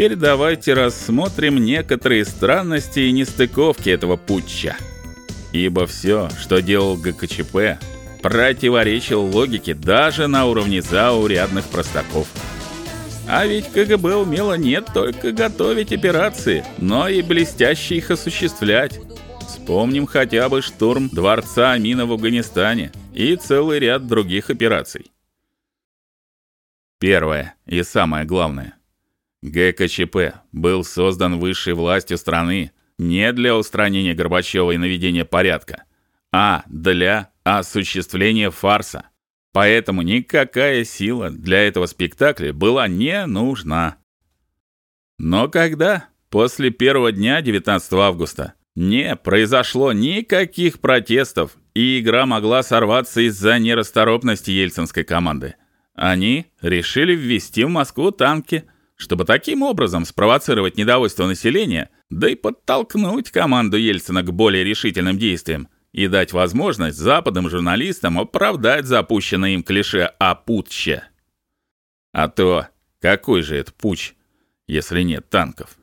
Теперь давайте рассмотрим некоторые странности и нестыковки этого путча. Ибо все, что делал ГКЧП, противоречило логике даже на уровне заурядных простаков. А ведь КГБ умело не только готовить операции, но и блестяще их осуществлять. Вспомним хотя бы штурм дворца Амина в Афганистане и целый ряд других операций. Первое и самое главное. ГКЧП был создан высшей властью страны не для устранения Горбачева и наведения порядка, а для осуществления фарса. Поэтому никакая сила для этого спектакля была не нужна. Но когда после первого дня 19 августа не произошло никаких протестов, и игра могла сорваться из-за нерасторопности ельцинской команды, они решили ввести в Москву танки, чтобы таким образом спровоцировать недовольство населения, да и подтолкнуть команду Ельцина к более решительным действиям и дать возможность западным журналистам оправдать запущенное им клише о путче. А то какой же это путч, если нет танков?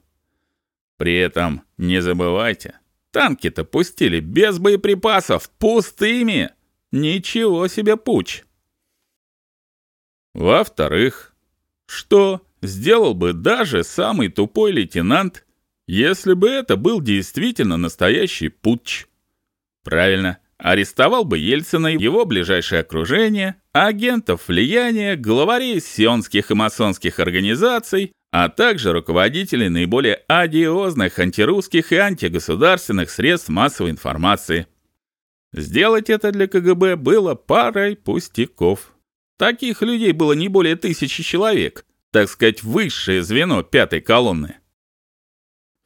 При этом не забывайте, танки-то пустили без боеприпасов, пустыми. Ничего себе путч. Во-вторых, что сделал бы даже самый тупой лейтенант, если бы это был действительно настоящий путч? Правильно, арестовал бы Ельцина и его ближайшее окружение, агентов влияния, главарей сионских и масонских организаций, а также руководителей наиболее одиозных антирусских и антигосударственных средств массовой информации. Сделать это для КГБ было парой пустяков. Таких людей было не более тысячи человек, так сказать, высшее звено пятой колонны.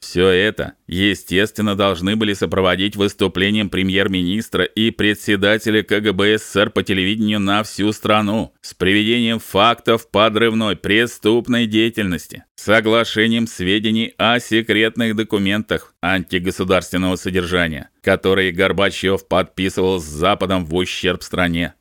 Все это, естественно, должны были сопроводить выступлением премьер-министра и председателя КГБ СССР по телевидению на всю страну с приведением фактов подрывной преступной деятельности, соглашением сведений о секретных документах антигосударственного содержания, которые Горбачев подписывал с Западом в ущерб стране,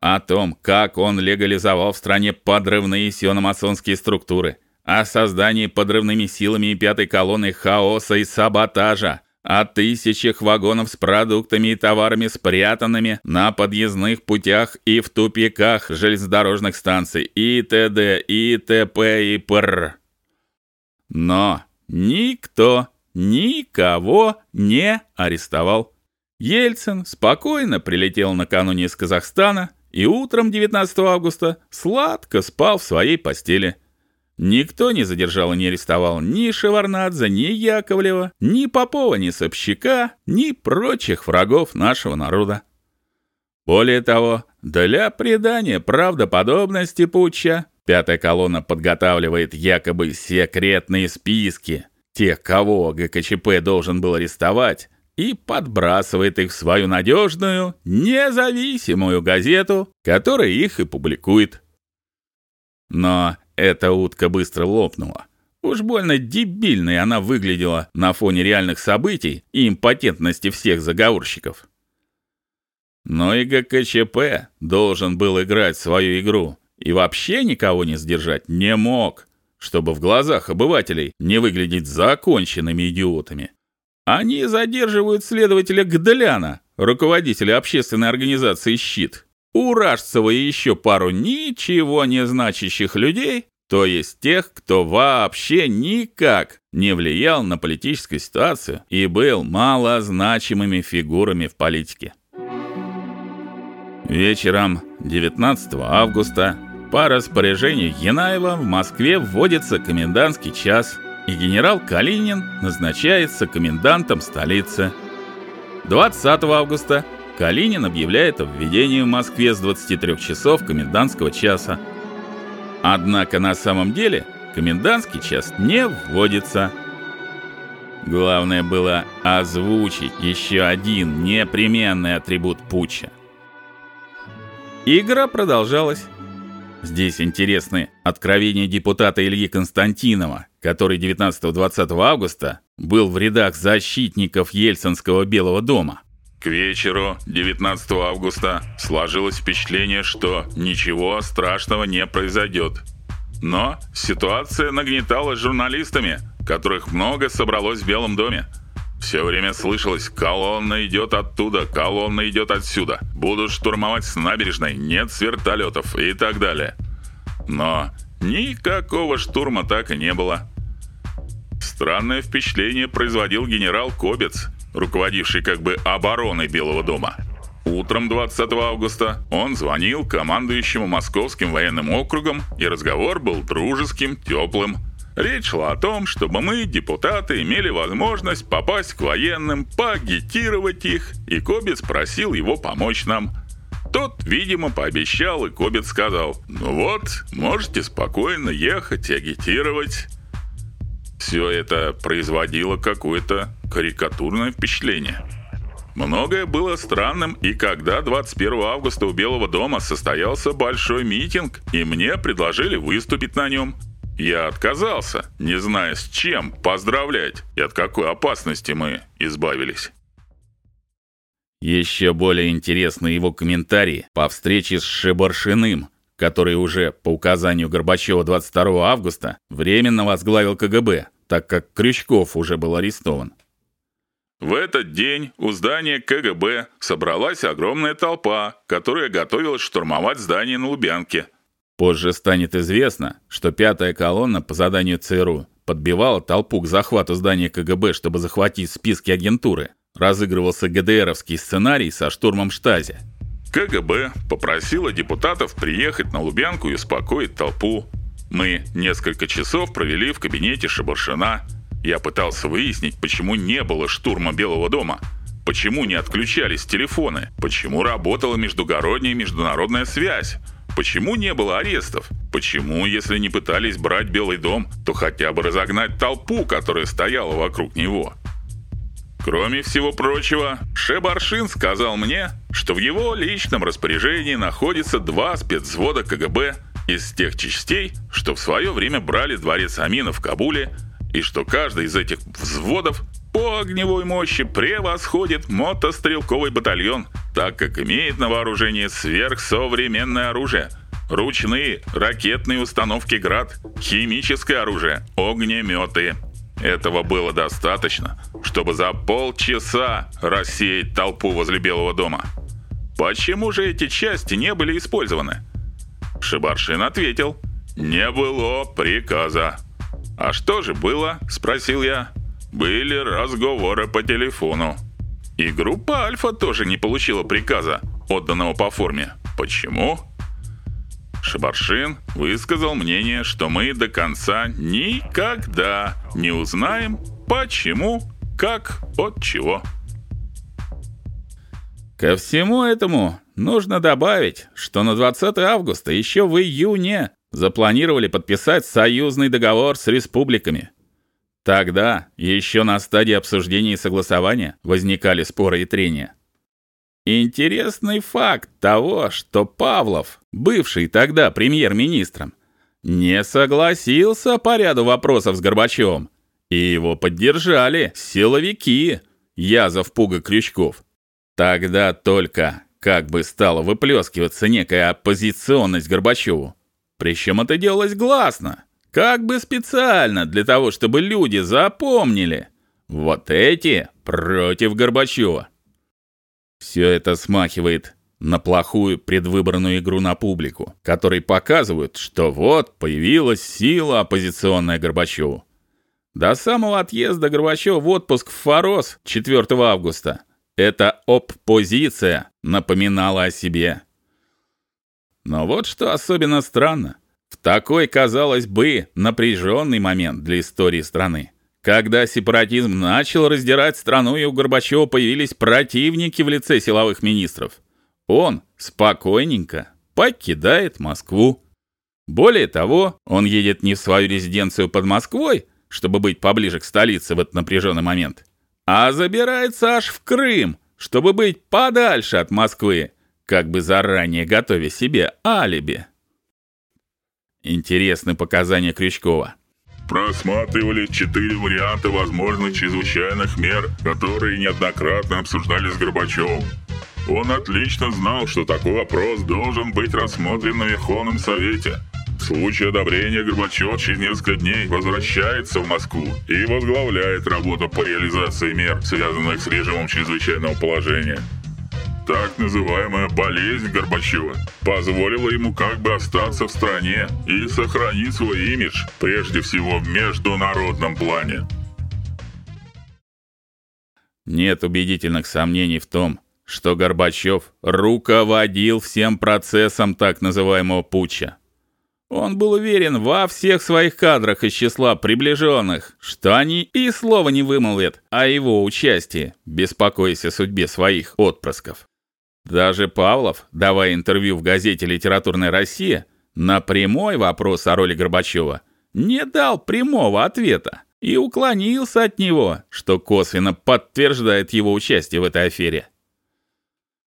о том, как он легализовал в стране подрывные сиономасонские структуры – о создании подрывными силами пятой колонны хаоса и саботажа, о тысячах вагонов с продуктами и товарами, спрятанными на подъездных путях и в тупиках железнодорожных станций и т.д. и т.п. и пр. Но никто никого не арестовал. Ельцин спокойно прилетел накануне из Казахстана и утром 19 августа сладко спал в своей постели. Никто не задержал и не арестовал ни Шеварнадзе, ни Яковлева, ни Попова, ни Собчака, ни прочих врагов нашего народа. Более того, для придания правдоподобности путча пятая колонна подготавливает якобы секретные списки тех, кого ГКЧП должен был арестовать, и подбрасывает их в свою надежную, независимую газету, которая их и публикует. Но эта утка быстро лопнула. Уж больно дебильной она выглядела на фоне реальных событий и импотентности всех заговорщиков. Но и ГКЧП должен был играть свою игру и вообще никого не сдержать не мог, чтобы в глазах обывателей не выглядеть законченными идиотами. Они задерживают следователя Гдляна, руководителя общественной организации Щит. Уражцева и еще пару ничего не значащих людей, то есть тех, кто вообще никак не влиял на политическую ситуацию и был малозначимыми фигурами в политике. Вечером 19 августа по распоряжению Янаева в Москве вводится комендантский час, и генерал Калинин назначается комендантом столицы. 20 августа Калинин объявляет о введении в Москве с 23 часов комендантского часа. Однако на самом деле комендантский час не вводится. Главное было озвучить еще один непременный атрибут путча. Игра продолжалась. Здесь интересны откровения депутата Ильи Константинова, который 19-20 августа был в рядах защитников Ельцинского Белого дома. К вечеру 19 августа сложилось впечатление, что ничего страшного не произойдет. Но ситуация нагнетала журналистами, которых много собралось в Белом доме. Все время слышалось «колонна идет оттуда, колонна идет отсюда, будут штурмовать с набережной, нет с вертолетов» и так далее. Но никакого штурма так и не было. Странное впечатление производил генерал Кобец, руководивший как бы обороной Белого дома. Утром 20 августа он звонил командующему Московским военным округом, и разговор был дружеским, теплым. Речь шла о том, чтобы мы, депутаты, имели возможность попасть к военным, поагитировать их, и Кобец просил его помочь нам. Тот, видимо, пообещал, и Кобец сказал, «Ну вот, можете спокойно ехать и агитировать». Все это производило какое-то карикатурное впечатление. Многое было странным, и когда 21 августа у Белого дома состоялся большой митинг, и мне предложили выступить на нем, я отказался, не зная с чем поздравлять и от какой опасности мы избавились. Еще более интересны его комментарии по встрече с Шебаршиным, который уже по указанию Горбачева 22 августа временно возглавил КГБ, так как Крючков уже был арестован. В этот день у здания КГБ собралась огромная толпа, которая готовилась штурмовать здание на Лубянке. Позже станет известно, что пятая колонна по заданию ЦРУ подбивала толпу к захвату здания КГБ, чтобы захватить списки агентуры. Разыгрывался ГДРовский сценарий со штурмом штази. КГБ попросила депутатов приехать на Лубянку и успокоить толпу. Мы несколько часов провели в кабинете Шабаршина, я пытался выяснить, почему не было штурма Белого дома, почему не отключались телефоны, почему работала междугородняя международная связь, почему не было арестов, почему, если не пытались брать Белый дом, то хотя бы разогнать толпу, которая стояла вокруг него. Кроме всего прочего, Шебаршин сказал мне, что в его личном распоряжении находится два спецвзвода КГБ из тех частей, что в свое время брали дворец Амина в Кабуле и что каждый из этих взводов по огневой мощи превосходит мотострелковый батальон, так как имеет на вооружении сверхсовременное оружие, ручные ракетные установки «Град», химическое оружие, огнеметы. Этого было достаточно, чтобы за полчаса рассеять толпу возле Белого дома. Почему же эти части не были использованы? Шибаршин ответил, не было приказа. «А что же было?» – спросил я. «Были разговоры по телефону». И группа «Альфа» тоже не получила приказа, отданного по форме. Почему? Шабаршин высказал мнение, что мы до конца никогда не узнаем, почему, как, от чего. Ко всему этому нужно добавить, что на 20 августа еще в июне запланировали подписать союзный договор с республиками. Тогда, еще на стадии обсуждения и согласования, возникали споры и трения. Интересный факт того, что Павлов, бывший тогда премьер-министром, не согласился по ряду вопросов с Горбачевым, и его поддержали силовики Язов, Пуга, Крючков. Тогда только как бы стала выплескиваться некая оппозиционность Горбачеву. Причем это делалось гласно, как бы специально для того, чтобы люди запомнили. Вот эти против Горбачева. Все это смахивает на плохую предвыборную игру на публику, который показывают, что вот появилась сила оппозиционная Горбачеву. До самого отъезда Горбачева в отпуск в Форос 4 августа эта оппозиция напоминала о себе. Но вот что особенно странно. В такой, казалось бы, напряженный момент для истории страны, когда сепаратизм начал раздирать страну и у Горбачева появились противники в лице силовых министров, он спокойненько покидает Москву. Более того, он едет не в свою резиденцию под Москвой, чтобы быть поближе к столице в этот напряженный момент, а забирается аж в Крым, чтобы быть подальше от Москвы как бы заранее готовя себе алиби. Интересны показания Крючкова. Просматривали четыре варианта возможных чрезвычайных мер, которые неоднократно обсуждали с Горбачевым. Он отлично знал, что такой вопрос должен быть рассмотрен на Верховном Совете. В случае одобрения Горбачев через несколько дней возвращается в Москву и возглавляет работу по реализации мер, связанных с режимом чрезвычайного положения. Так называемая болезнь Горбачева позволила ему как бы остаться в стране и сохранить свой имидж, прежде всего в международном плане. Нет убедительных сомнений в том, что Горбачев руководил всем процессом так называемого путча. Он был уверен во всех своих кадрах из числа приближенных, что они и слова не вымолвят о его участии, беспокоясь о судьбе своих отпрысков. Даже Павлов, давая интервью в газете Литературная Россия, на прямой вопрос о роли Горбачева не дал прямого ответа и уклонился от него, что косвенно подтверждает его участие в этой афере.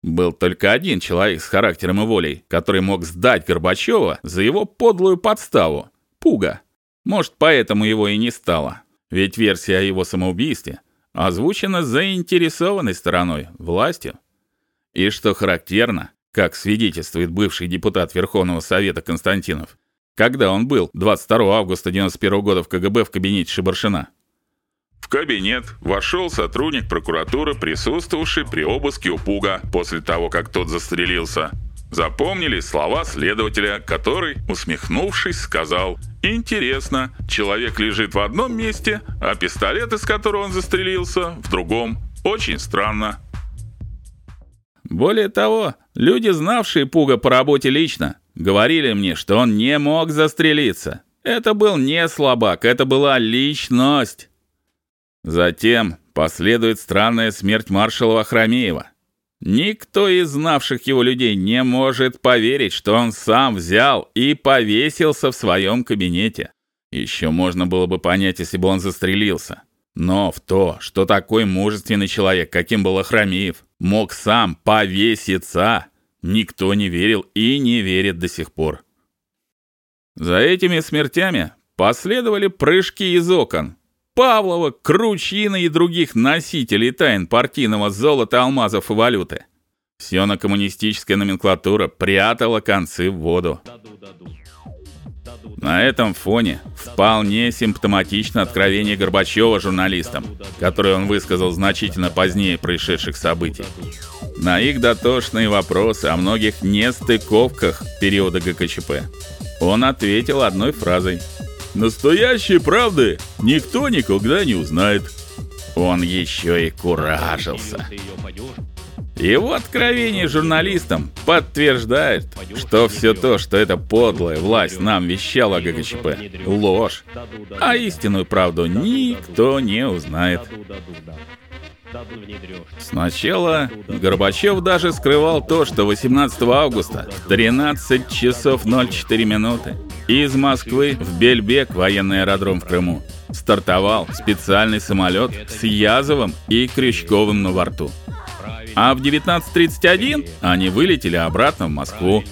Был только один человек с характером и волей, который мог сдать Горбачева за его подлую подставу Пуга. Может, поэтому его и не стало. Ведь версия о его самоубийстве озвучена заинтересованной стороной властью. И что характерно, как свидетельствует бывший депутат Верховного Совета Константинов, когда он был 22 августа 91 года в КГБ в кабинете Шибаршина. Кабинет вошел сотрудник прокуратуры, присутствовавший при обыске у Пуга после того, как тот застрелился. Запомнили слова следователя, который, усмехнувшись, сказал: "Интересно, человек лежит в одном месте, а пистолет, из которого он застрелился, в другом. Очень странно". Более того, люди, знавшие Пуга по работе лично, говорили мне, что он не мог застрелиться. Это был не слабак, это была личность. Затем последует странная смерть маршала Хромеева. Никто из знавших его людей не может поверить, что он сам взял и повесился в своем кабинете. Еще можно было бы понять, если бы он застрелился. Но в то, что такой мужественный человек, каким был Ахрамеев, мог сам повеситься, никто не верил и не верит до сих пор. За этими смертями последовали прыжки из окон. Павлова, Кручина и других носителей тайн партийного золота, алмазов и валюты. Все на коммунистическая номенклатура прятала концы в воду. На этом фоне вполне симптоматично откровение Горбачева журналистам, которое он высказал значительно позднее происшедших событий. На их дотошные вопросы о многих нестыковках периода ГКЧП он ответил одной фразой: "Настоящей правды никто никогда не узнает". Он еще и куражился. Его откровение журналистам подтверждает, что все то, что эта подлая власть нам вещала о ГКЧП, ложь, а истинную правду никто не узнает. Сначала Горбачев даже скрывал то, что 18 августа в 13 часов 04 минуты из Москвы в Бельбек, военный аэродром в Крыму, стартовал специальный самолет с Язовым и Крючковым на борту. А в 19:31 они вылетели обратно в Москву.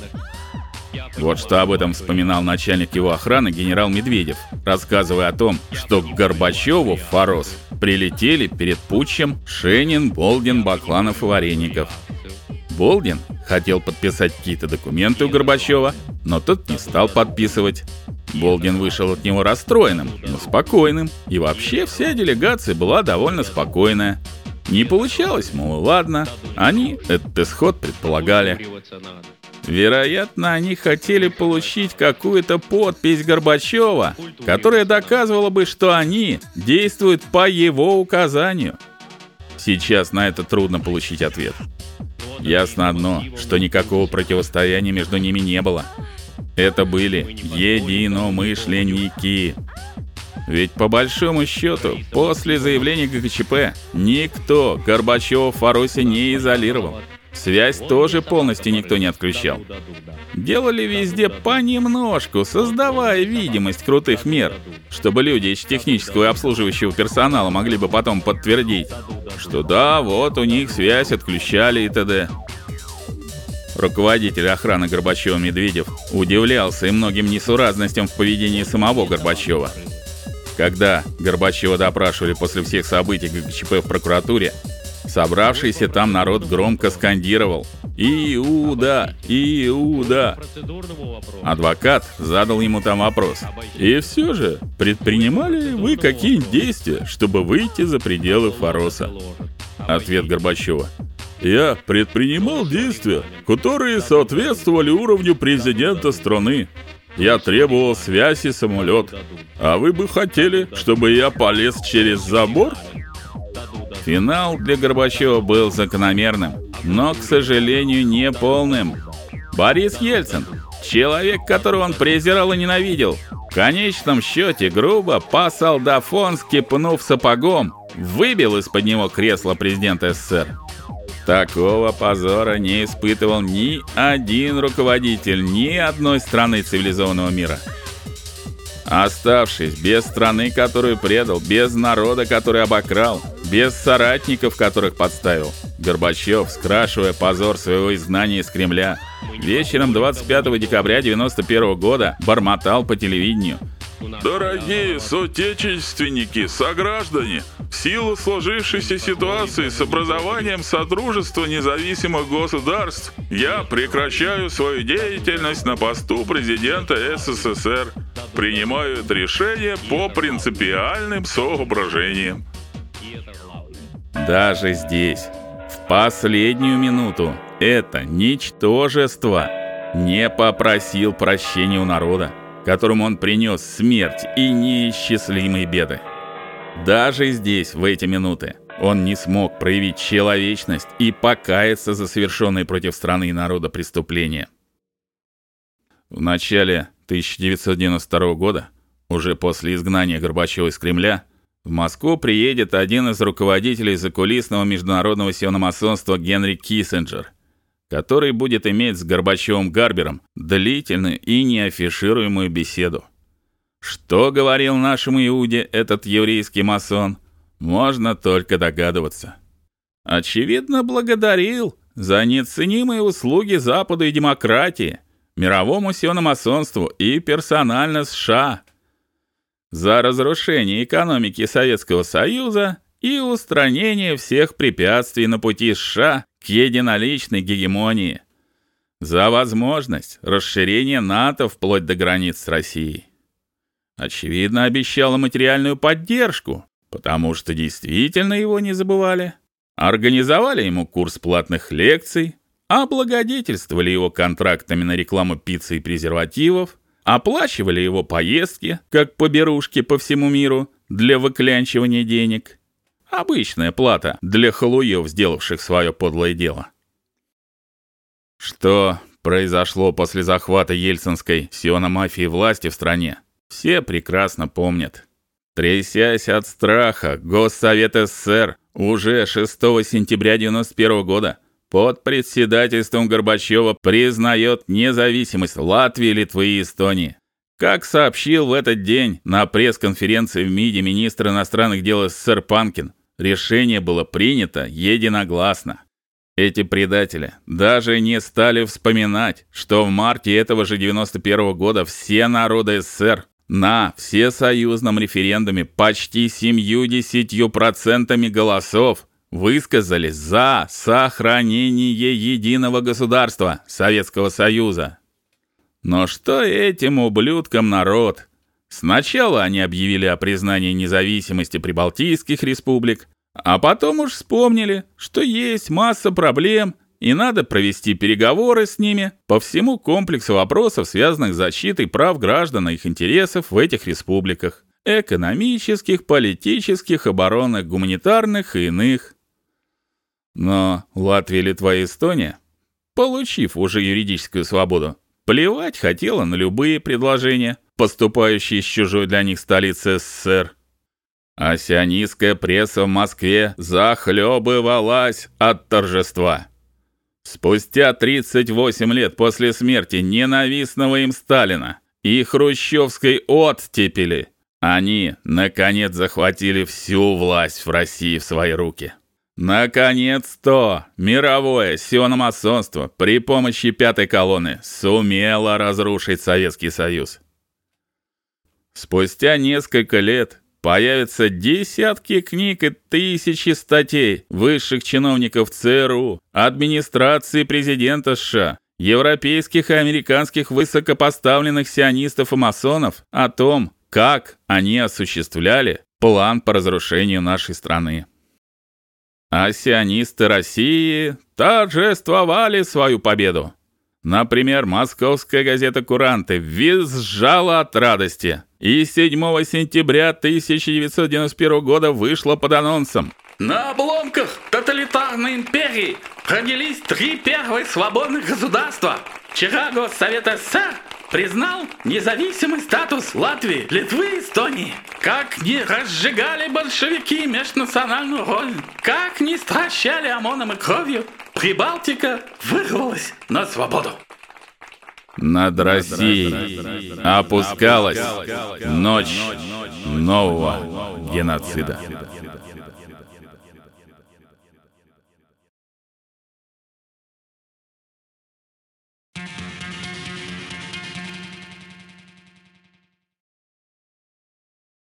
Вот что об этом вспоминал начальник его охраны генерал Медведев, рассказывая о том, что к Горбачеву в Форос прилетели перед путчем Шенин, Болдин, Бакланов и Вареников. Болдин хотел подписать какие-то документы у Горбачева, но тот не стал подписывать. Болдин вышел от него расстроенным, но спокойным, и вообще вся делегация была довольно спокойная. Не получалось, мол, ладно. Они этот исход предполагали. Вероятно, они хотели получить какую-то подпись Горбачева, которая доказывала бы, что они действуют по его указанию. Сейчас на это трудно получить ответ. Ясно одно, что никакого противостояния между ними не было. Это были единомышленники. Ведь по большому счету, после заявления ГКЧП никто Горбачева в не изолировал. Связь тоже полностью никто не отключал. Делали везде понемножку, создавая видимость крутых мер, чтобы люди из технического и обслуживающего персонала могли бы потом подтвердить, что да, вот у них связь отключали и т.д. Руководитель охраны Горбачева Медведев удивлялся и многим несуразностям в поведении самого Горбачева. Когда Горбачева допрашивали после всех событий ГКЧП в прокуратуре, Собравшийся там народ громко скандировал: "Иуда! Иуда!" Адвокат задал ему там вопрос: "И все же, предпринимали вы какие-нибудь действия, чтобы выйти за пределы Фороса?" Ответ Горбачева: "Я предпринимал действия, которые соответствовали уровню президента страны. Я требовал связи самолет. А вы бы хотели, чтобы я полез через забор?" Финал для Горбачева был закономерным, но, к сожалению, не полным. Борис Ельцин, человек, которого он презирал и ненавидел, в конечном счете грубо по-солдафонски пнув сапогом, выбил из-под него кресло президента СССР. Такого позора не испытывал ни один руководитель ни одной страны цивилизованного мира. Оставшись без страны, которую предал, без народа, который обокрал, без соратников, которых подставил, Горбачев, скрашивая позор своего изгнания из Кремля, вечером 25 декабря 91 года бормотал по телевидению: Дорогие соотечественники, сограждане, в силу сложившейся ситуации с образованием Содружества независимых государств, я прекращаю свою деятельность на посту президента СССР. Принимаю это решение по принципиальным соображениям. Даже здесь, в последнюю минуту, это ничтожество не попросил прощения у народа которому он принес смерть и неисчислимые беды. Даже здесь, в эти минуты, он не смог проявить человечность и покаяться за совершенные против страны и народа преступления. В начале 1992 года, уже после изгнания Горбачева из Кремля, в Москву приедет один из руководителей закулисного международного сиономасонства Генри Киссинджер – который будет иметь с Горбачевым Гарбером длительную и неафишируемую беседу. Что говорил нашему Иуде этот еврейский масон, можно только догадываться. Очевидно, благодарил за неоценимые услуги Западу и демократии, мировому сиономасонству и персонально США, за разрушение экономики Советского Союза и устранение всех препятствий на пути США к единоличной гегемонии, за возможность расширения НАТО вплоть до границ с Россией. Очевидно, обещала материальную поддержку, потому что действительно его не забывали. Организовали ему курс платных лекций, облагодетельствовали его контрактами на рекламу пиццы и презервативов, оплачивали его поездки, как поберушки по всему миру, для выклянчивания денег. Обычная плата для халуев, сделавших свое подлое дело. Что произошло после захвата ельцинской сиономафии власти в стране, все прекрасно помнят. Трясясь от страха, Госсовет СССР уже 6 сентября 91 года под председательством Горбачева признает независимость Латвии, Литвы и Эстонии. Как сообщил в этот день на пресс-конференции в МИДе министр иностранных дел СССР Панкин, Решение было принято единогласно. Эти предатели даже не стали вспоминать, что в марте этого же 91 -го года все народы СССР на всесоюзном референдуме почти 70% голосов высказались за сохранение единого государства Советского Союза. Но что этим ублюдкам народ Сначала они объявили о признании независимости прибалтийских республик, а потом уж вспомнили, что есть масса проблем и надо провести переговоры с ними по всему комплексу вопросов, связанных с защитой прав граждан и их интересов в этих республиках: экономических, политических, оборонных, гуманитарных и иных. Но Латвия, Литва и Эстония, получив уже юридическую свободу, плевать хотела на любые предложения поступающие из чужой для них столицы СССР. А сионистская пресса в Москве захлебывалась от торжества. Спустя 38 лет после смерти ненавистного им Сталина и хрущевской оттепели они наконец захватили всю власть в России в свои руки. Наконец-то мировое сиономасонство при помощи пятой колонны сумело разрушить Советский Союз. Спустя несколько лет, появятся десятки книг и тысячи статей высших чиновников ЦРУ, администрации президента США, европейских и американских высокопоставленных сионистов и масонов о том, как они осуществляли план по разрушению нашей страны. А сионисты России торжествовали свою победу. Например, московская газета Куранты визжала от радости и 7 сентября 1991 года вышла под анонсом на обломках тоталитарной империи родились три первых свободных государства. Вчера Госсовет СССР признал независимый статус Латвии, Литвы и Эстонии. Как не разжигали большевики межнациональную рознь, как не стращали ОМОНом и кровью, Прибалтика вырвалась на свободу. Над Россией опускалась ночь нового геноцида.